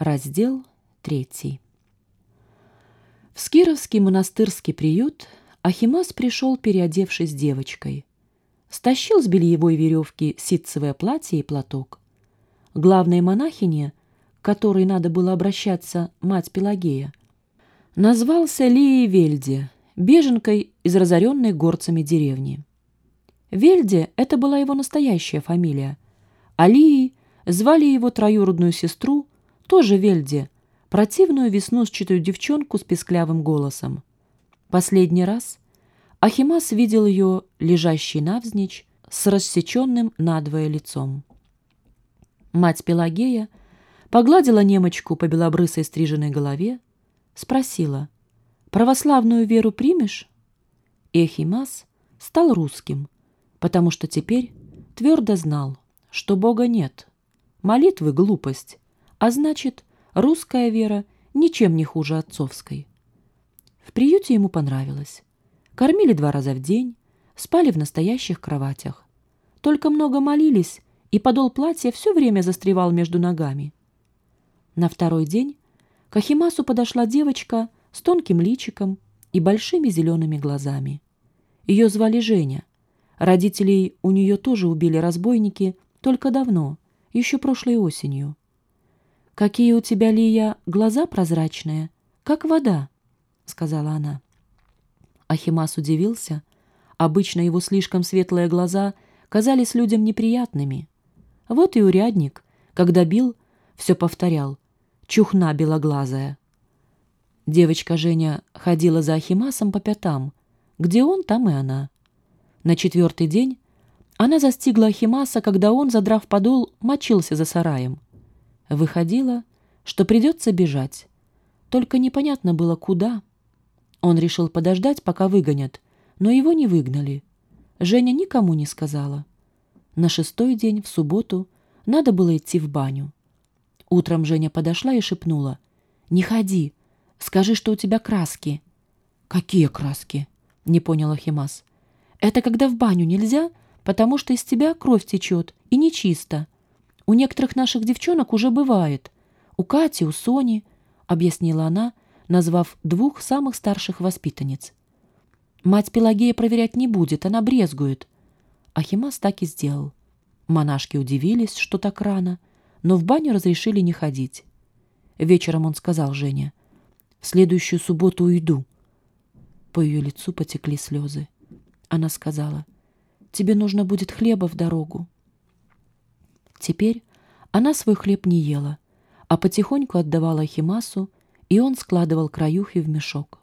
Раздел 3. В Скировский монастырский приют Ахимас пришел, переодевшись девочкой. Стащил с бельевой веревки ситцевое платье и платок. Главной монахине, к которой надо было обращаться, мать Пелагея, назвался Лией Вельде, беженкой из разоренной горцами деревни. Вельде — это была его настоящая фамилия, а Лией звали его троюродную сестру, тоже Вельде, противную веснушчатую девчонку с песклявым голосом. Последний раз Ахимас видел ее, лежащей навзничь, с рассеченным надвое лицом. Мать Пелагея погладила немочку по белобрысой стриженной голове, спросила, «Православную веру примешь?» И Ахимас стал русским, потому что теперь твердо знал, что Бога нет. Молитвы — глупость, а значит, русская вера ничем не хуже отцовской. В приюте ему понравилось. Кормили два раза в день, спали в настоящих кроватях. Только много молились, и подол платья все время застревал между ногами. На второй день к Ахимасу подошла девочка с тонким личиком и большими зелеными глазами. Ее звали Женя. Родителей у нее тоже убили разбойники, только давно, еще прошлой осенью. «Какие у тебя, Лия, глаза прозрачные, как вода», — сказала она. Ахимас удивился. Обычно его слишком светлые глаза казались людям неприятными. Вот и урядник, когда бил, все повторял «чухна белоглазая». Девочка Женя ходила за Ахимасом по пятам. Где он, там и она. На четвертый день она застигла Ахимаса, когда он, задрав подол, мочился за сараем. Выходило, что придется бежать. Только непонятно было, куда. Он решил подождать, пока выгонят, но его не выгнали. Женя никому не сказала. На шестой день, в субботу, надо было идти в баню. Утром Женя подошла и шепнула. «Не ходи, скажи, что у тебя краски». «Какие краски?» — не понял Ахимас. «Это когда в баню нельзя, потому что из тебя кровь течет и нечисто. У некоторых наших девчонок уже бывает. У Кати, у Сони», — объяснила она, назвав двух самых старших воспитанниц. «Мать Пелагея проверять не будет, она брезгует». Ахимас так и сделал. Монашки удивились, что так рано, но в баню разрешили не ходить. Вечером он сказал Жене, «В следующую субботу уйду». По ее лицу потекли слезы. Она сказала, «Тебе нужно будет хлеба в дорогу». Теперь она свой хлеб не ела, а потихоньку отдавала Ахимасу, и он складывал краюхи в мешок.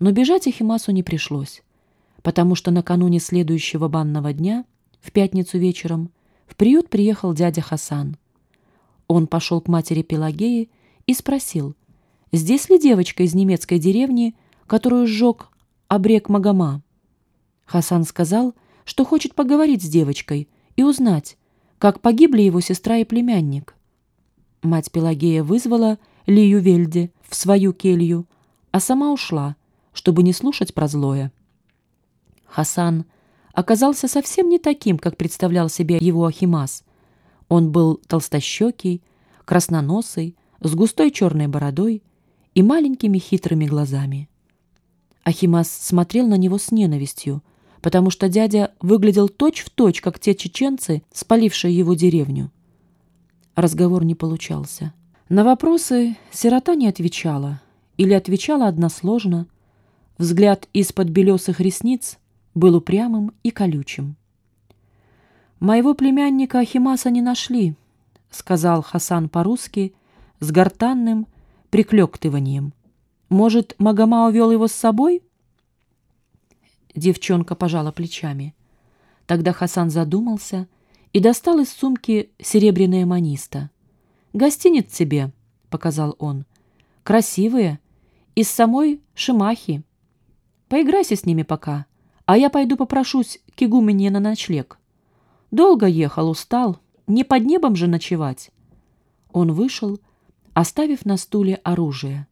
Но бежать Ахимасу не пришлось, потому что накануне следующего банного дня, в пятницу вечером, в приют приехал дядя Хасан. Он пошел к матери Пелагеи и спросил, здесь ли девочка из немецкой деревни, которую сжег обрек Магома. Хасан сказал, что хочет поговорить с девочкой и узнать, как погибли его сестра и племянник. Мать Пелагея вызвала Лию Вельде в свою келью, а сама ушла, чтобы не слушать про злое. Хасан оказался совсем не таким, как представлял себе его Ахимас. Он был толстощекий, красноносый, с густой черной бородой и маленькими хитрыми глазами. Ахимас смотрел на него с ненавистью, потому что дядя выглядел точь-в-точь, точь, как те чеченцы, спалившие его деревню. Разговор не получался. На вопросы сирота не отвечала или отвечала односложно. Взгляд из-под белесых ресниц был упрямым и колючим. «Моего племянника Ахимаса не нашли», — сказал Хасан по-русски с гортанным приклёктыванием. «Может, Магома увел его с собой?» Девчонка пожала плечами. Тогда Хасан задумался и достал из сумки серебряное маниста. «Гостиниц тебе», — показал он. «Красивые, из самой Шимахи. Поиграйся с ними пока, а я пойду попрошусь к игумене на ночлег. Долго ехал, устал, не под небом же ночевать». Он вышел, оставив на стуле оружие.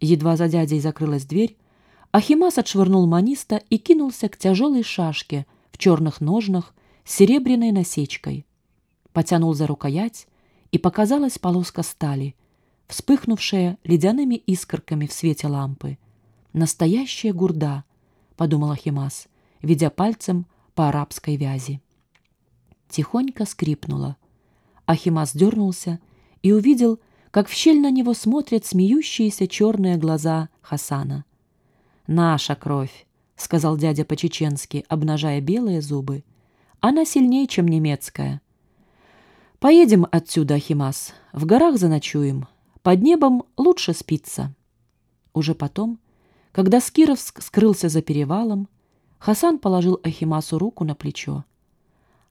Едва за дядей закрылась дверь, Ахимас отшвырнул маниста и кинулся к тяжелой шашке в черных ножнах с серебряной насечкой. Потянул за рукоять, и показалась полоска стали, вспыхнувшая ледяными искорками в свете лампы. «Настоящая гурда», — подумал Ахимас, ведя пальцем по арабской вязи. Тихонько скрипнуло. Ахимас дернулся и увидел, как в щель на него смотрят смеющиеся черные глаза Хасана. «Наша кровь», — сказал дядя по-чеченски, обнажая белые зубы. «Она сильнее, чем немецкая». «Поедем отсюда, Ахимас. В горах заночуем. Под небом лучше спится». Уже потом, когда Скировск скрылся за перевалом, Хасан положил Ахимасу руку на плечо.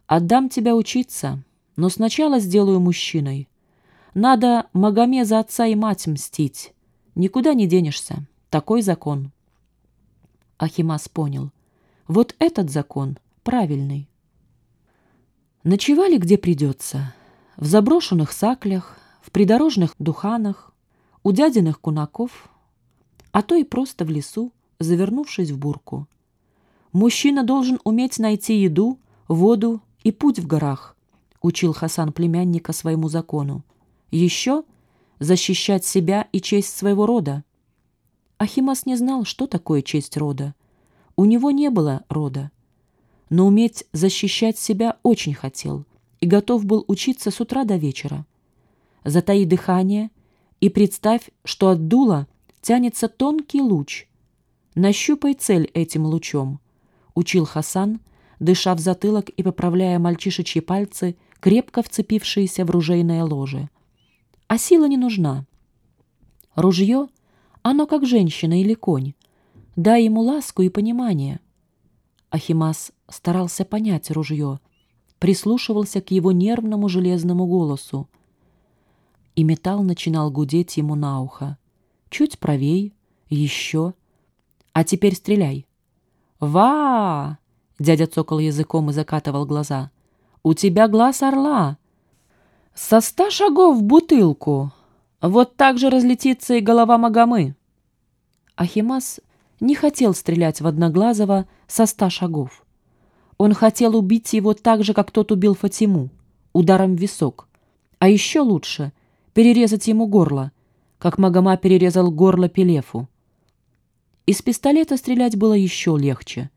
«Отдам тебя учиться, но сначала сделаю мужчиной. Надо Магоме за отца и мать мстить. Никуда не денешься. Такой закон». Ахимас понял. Вот этот закон правильный. Ночевали где придется. В заброшенных саклях, в придорожных духанах, у дядиных кунаков, а то и просто в лесу, завернувшись в бурку. Мужчина должен уметь найти еду, воду и путь в горах, учил Хасан племянника своему закону. Еще защищать себя и честь своего рода. Ахимас не знал, что такое честь рода. У него не было рода. Но уметь защищать себя очень хотел и готов был учиться с утра до вечера. Затаи дыхание и представь, что от дула тянется тонкий луч. Нащупай цель этим лучом, учил Хасан, дыша в затылок и поправляя мальчишечьи пальцы, крепко вцепившиеся в ружейное ложе. А сила не нужна. Ружье — оно как женщина или конь. Дай ему ласку и понимание. Ахимас старался понять ружье, прислушивался к его нервному железному голосу. И металл начинал гудеть ему на ухо. Чуть правей, еще. А теперь стреляй. «Ва!» — дядя цокал языком и закатывал глаза. «У тебя глаз орла!» «Со ста шагов в бутылку!» Вот так же разлетится и голова Магомы. Ахимас не хотел стрелять в Одноглазого со ста шагов. Он хотел убить его так же, как тот убил Фатиму, ударом в висок. А еще лучше — перерезать ему горло, как Магома перерезал горло Пелефу. Из пистолета стрелять было еще легче.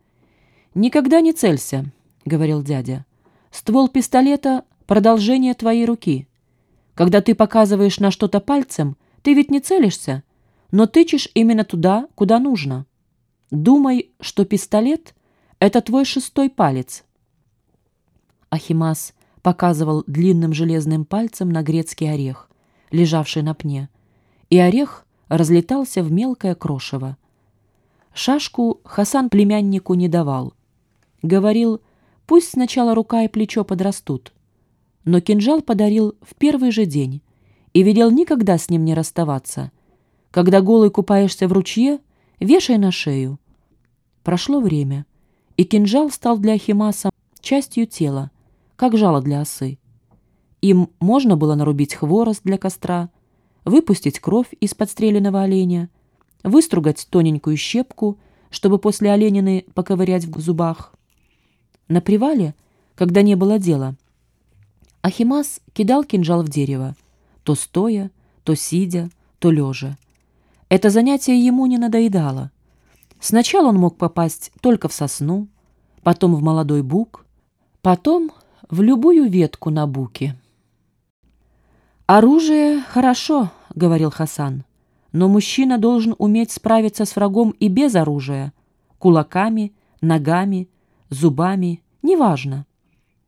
«Никогда не целься», — говорил дядя. «Ствол пистолета — продолжение твоей руки». Когда ты показываешь на что-то пальцем, ты ведь не целишься, но тычешь именно туда, куда нужно. Думай, что пистолет — это твой шестой палец. Ахимас показывал длинным железным пальцем на грецкий орех, лежавший на пне, и орех разлетался в мелкое крошево. Шашку Хасан племяннику не давал. Говорил, пусть сначала рука и плечо подрастут, но кинжал подарил в первый же день и велел никогда с ним не расставаться. Когда голый купаешься в ручье, вешай на шею. Прошло время, и кинжал стал для Ахимаса частью тела, как жало для осы. Им можно было нарубить хворост для костра, выпустить кровь из подстреленного оленя, выстругать тоненькую щепку, чтобы после оленины поковырять в зубах. На привале, когда не было дела, Ахимас кидал кинжал в дерево, то стоя, то сидя, то лежа. Это занятие ему не надоедало. Сначала он мог попасть только в сосну, потом в молодой бук, потом в любую ветку на буке. «Оружие хорошо», — говорил Хасан, «но мужчина должен уметь справиться с врагом и без оружия, кулаками, ногами, зубами, неважно.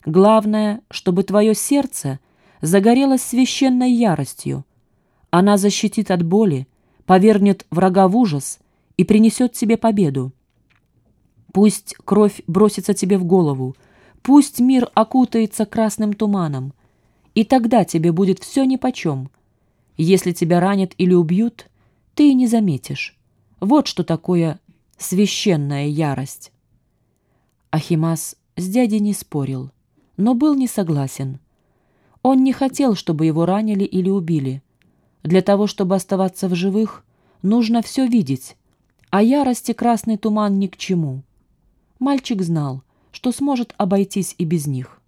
Главное, чтобы твое сердце загорелось священной яростью. Она защитит от боли, повернет врага в ужас и принесет тебе победу. Пусть кровь бросится тебе в голову, пусть мир окутается красным туманом, и тогда тебе будет все нипочем. Если тебя ранят или убьют, ты и не заметишь. Вот что такое священная ярость. Ахимас с дядей не спорил но был не согласен. Он не хотел, чтобы его ранили или убили. Для того, чтобы оставаться в живых, нужно все видеть, а ярости красный туман ни к чему. Мальчик знал, что сможет обойтись и без них.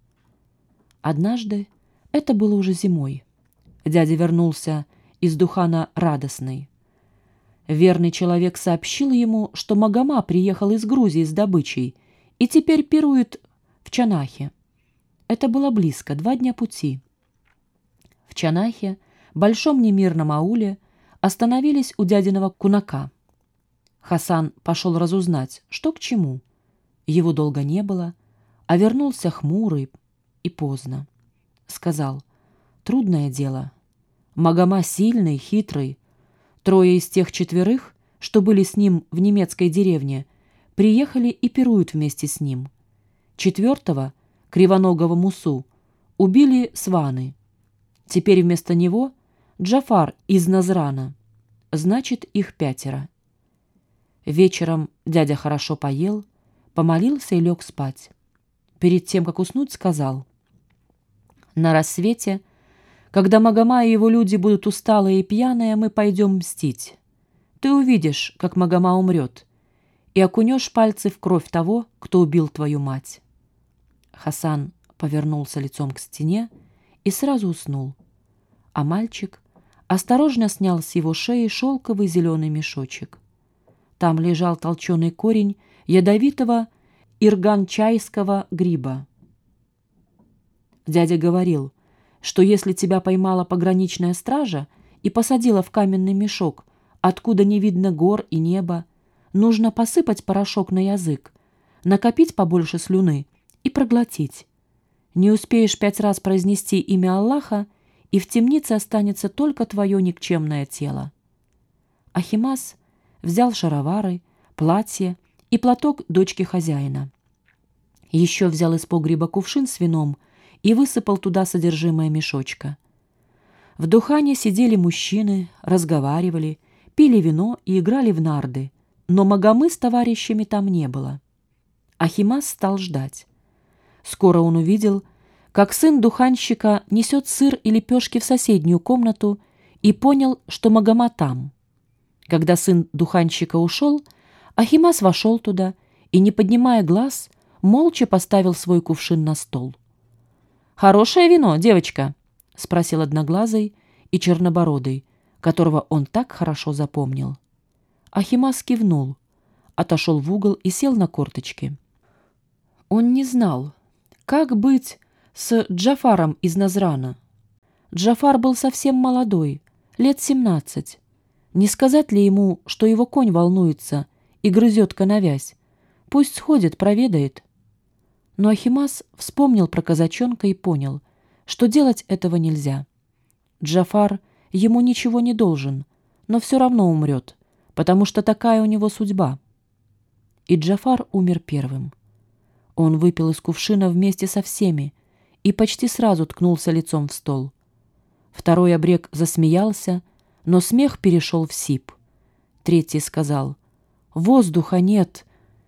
Однажды, это было уже зимой, дядя вернулся из Духана радостный. Верный человек сообщил ему, что Магома приехал из Грузии с добычей и теперь пирует в Чанахе. Это было близко, два дня пути. В Чанахе, большом немирном ауле, остановились у дядиного кунака. Хасан пошел разузнать, что к чему. Его долго не было, а вернулся хмурый и поздно. Сказал, трудное дело. Магома сильный, хитрый. Трое из тех четверых, что были с ним в немецкой деревне, приехали и пируют вместе с ним. Четвертого, кривоногого Мусу, убили сваны. Теперь вместо него Джафар из Назрана. Значит, их пятеро. Вечером дядя хорошо поел, помолился и лег спать. Перед тем, как уснуть, сказал. На рассвете, когда Магома и его люди будут усталые и пьяные, мы пойдем мстить. Ты увидишь, как Магома умрет, и окунешь пальцы в кровь того, кто убил твою мать. Хасан повернулся лицом к стене и сразу уснул, а мальчик осторожно снял с его шеи шелковый зеленый мешочек. Там лежал толченый корень ядовитого ирганчайского гриба. Дядя говорил, что если тебя поймала пограничная стража и посадила в каменный мешок, откуда не видно гор и неба, нужно посыпать порошок на язык, накопить побольше слюны и проглотить. Не успеешь пять раз произнести имя Аллаха, и в темнице останется только твое никчемное тело. Ахимас взял шаровары, платье и платок дочки хозяина. Еще взял из погреба кувшин с вином и высыпал туда содержимое мешочка. В Духане сидели мужчины, разговаривали, пили вино и играли в нарды, но Магомы с товарищами там не было. Ахимас стал ждать. Скоро он увидел, как сын духанщика несет сыр и лепешки в соседнюю комнату и понял, что Магома там. Когда сын духанщика ушел, Ахимас вошел туда и, не поднимая глаз, молча поставил свой кувшин на стол. «Хорошее вино, девочка?» — спросил одноглазый и чернобородый, которого он так хорошо запомнил. Ахимас кивнул, отошел в угол и сел на корточки. Он не знал, как быть с Джафаром из Назрана. Джафар был совсем молодой, лет семнадцать. Не сказать ли ему, что его конь волнуется и грызет коновязь? Пусть сходит, проведает. Но Ахимас вспомнил про казачонка и понял, что делать этого нельзя. Джафар ему ничего не должен, но все равно умрет, потому что такая у него судьба. И Джафар умер первым. Он выпил из кувшина вместе со всеми и почти сразу ткнулся лицом в стол. Второй обрек засмеялся, но смех перешел в сип. Третий сказал «Воздуха нет!»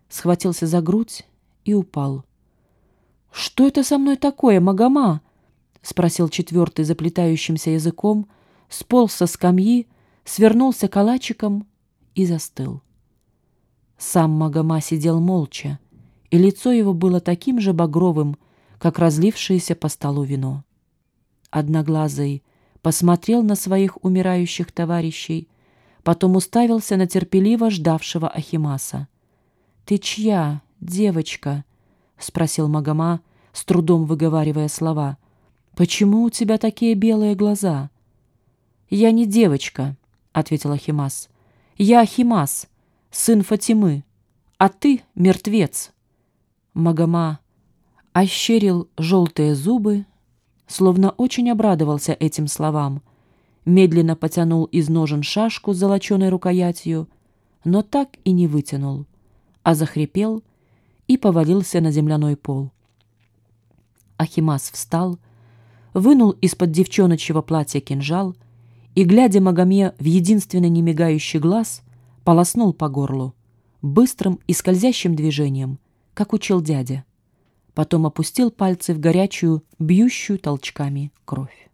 схватился за грудь и упал. «Что это со мной такое, Магома?» — спросил четвертый заплетающимся языком, сполз со скамьи, свернулся калачиком и застыл. Сам Магома сидел молча, и лицо его было таким же багровым, как разлившееся по столу вино. Одноглазый посмотрел на своих умирающих товарищей, потом уставился на терпеливо ждавшего Ахимаса. «Ты чья, девочка?» — спросил Магома, с трудом выговаривая слова. «Почему у тебя такие белые глаза?» «Я не девочка», — ответил Ахимас. «Я Ахимас, сын Фатимы, а ты мертвец». Магома ощерил желтые зубы, словно очень обрадовался этим словам, медленно потянул из ножен шашку с золоченой рукоятью, но так и не вытянул, а захрипел и повалился на земляной пол. Ахимас встал, вынул из-под девчоночьего платья кинжал и, глядя Магоме в единственный немигающий глаз, полоснул по горлу, быстрым и скользящим движением, как учил дядя. Потом опустил пальцы в горячую, бьющую толчками кровь.